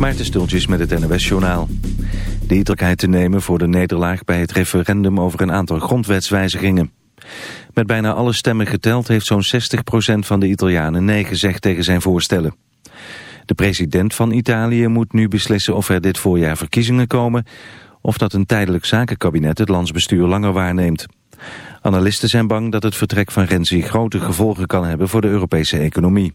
Maarten Stultjes met het NOS Journaal. De Italiaanheid te nemen voor de nederlaag bij het referendum over een aantal grondwetswijzigingen. Met bijna alle stemmen geteld heeft zo'n 60% van de Italianen nee gezegd tegen zijn voorstellen. De president van Italië moet nu beslissen of er dit voorjaar verkiezingen komen... of dat een tijdelijk zakenkabinet het landsbestuur langer waarneemt. Analisten zijn bang dat het vertrek van Renzi grote gevolgen kan hebben voor de Europese economie.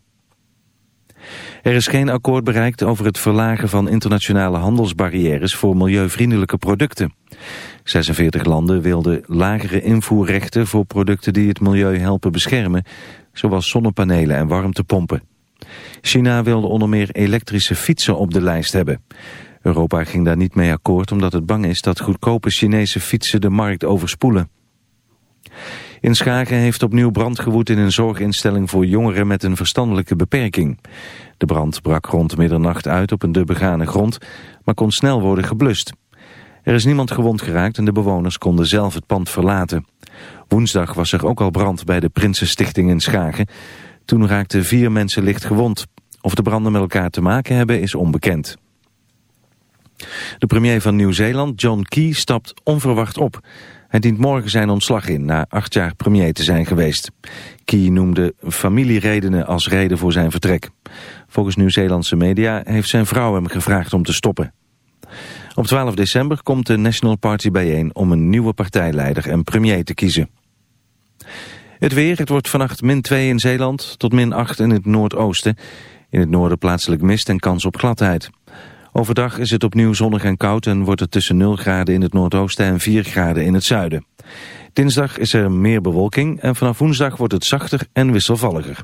Er is geen akkoord bereikt over het verlagen van internationale handelsbarrières voor milieuvriendelijke producten. 46 landen wilden lagere invoerrechten voor producten die het milieu helpen beschermen, zoals zonnepanelen en warmtepompen. China wilde onder meer elektrische fietsen op de lijst hebben. Europa ging daar niet mee akkoord omdat het bang is dat goedkope Chinese fietsen de markt overspoelen. In Schagen heeft opnieuw brand gewoed in een zorginstelling voor jongeren met een verstandelijke beperking. De brand brak rond middernacht uit op een de begane grond, maar kon snel worden geblust. Er is niemand gewond geraakt en de bewoners konden zelf het pand verlaten. Woensdag was er ook al brand bij de Prinsenstichting in Schagen. Toen raakten vier mensen licht gewond. Of de branden met elkaar te maken hebben is onbekend. De premier van Nieuw-Zeeland, John Key, stapt onverwacht op. Hij dient morgen zijn ontslag in na acht jaar premier te zijn geweest. Key noemde familieredenen als reden voor zijn vertrek. Volgens Nieuw-Zeelandse media heeft zijn vrouw hem gevraagd om te stoppen. Op 12 december komt de National Party bijeen om een nieuwe partijleider en premier te kiezen. Het weer, het wordt vannacht min 2 in Zeeland tot min 8 in het noordoosten. In het noorden plaatselijk mist en kans op gladheid. Overdag is het opnieuw zonnig en koud en wordt het tussen 0 graden in het noordoosten en 4 graden in het zuiden. Dinsdag is er meer bewolking en vanaf woensdag wordt het zachter en wisselvalliger.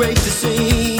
wait to see.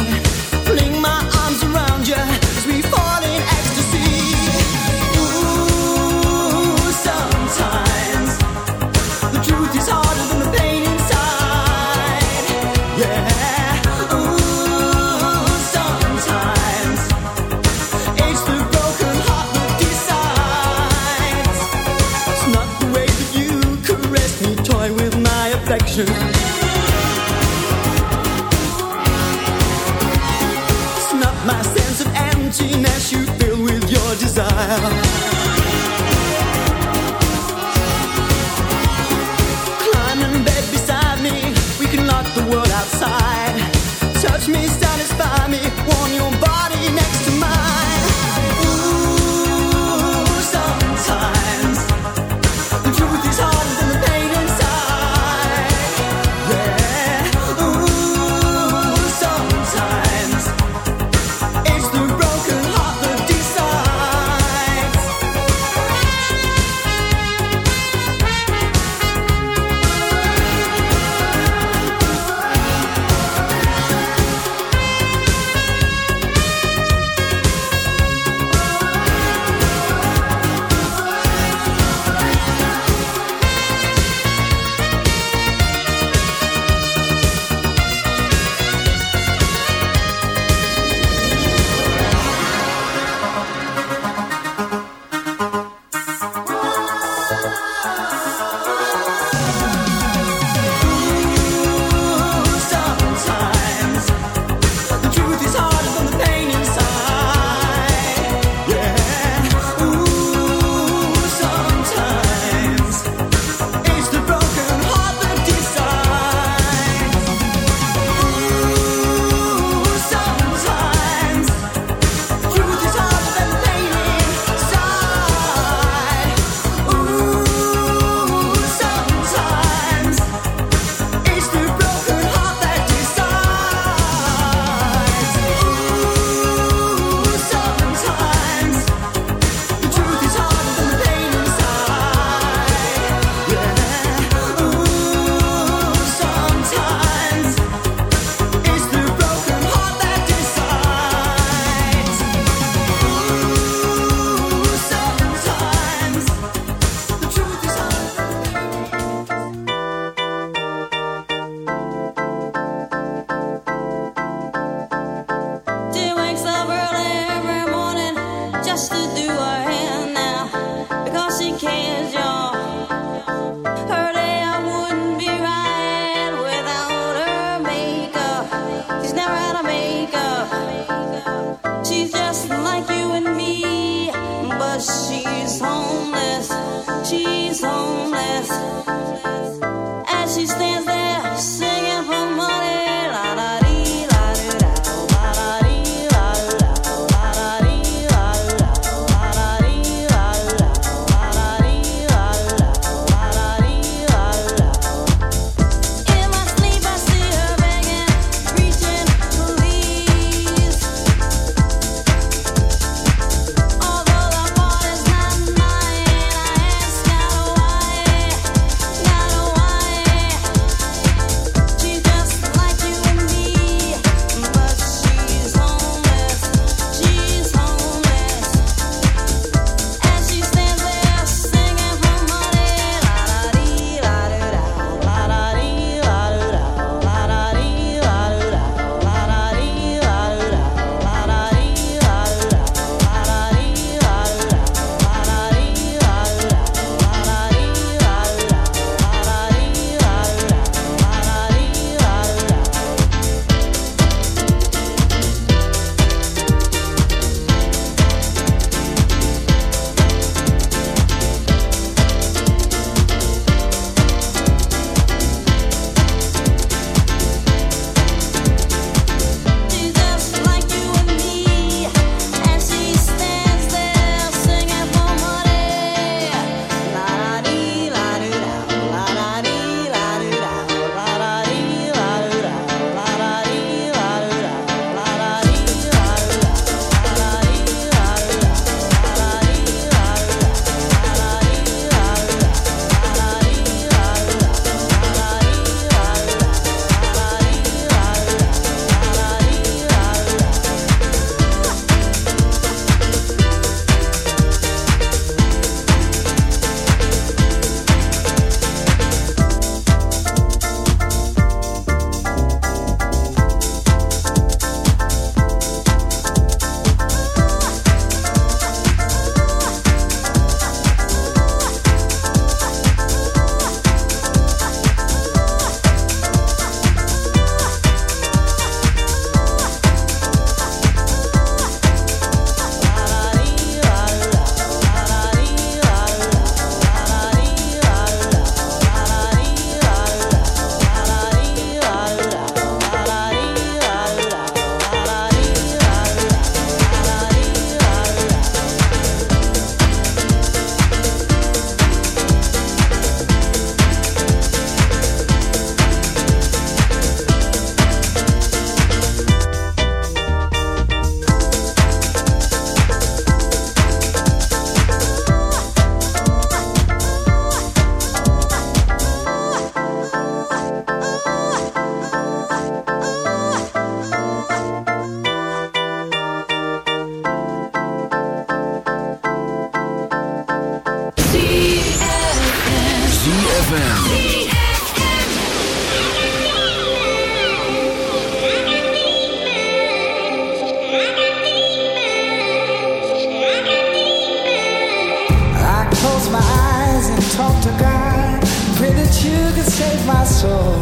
close my eyes and talk to God. Pray that you can save my soul.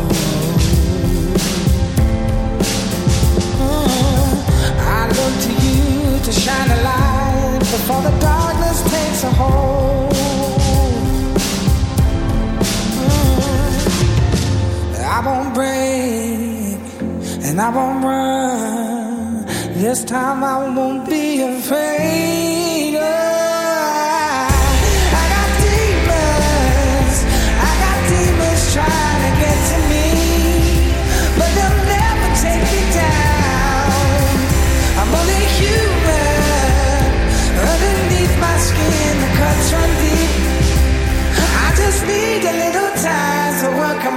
Mm. I look to you to shine a light before the darkness takes a hold. Uh, I won't break and I won't run. This time I won't be afraid.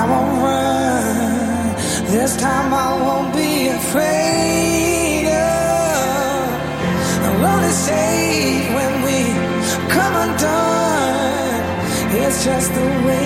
I won't run. This time I won't be afraid. I'm only safe when we come undone. It's just the way.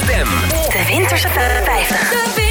De Winterse 50.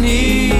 Need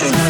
Tonight.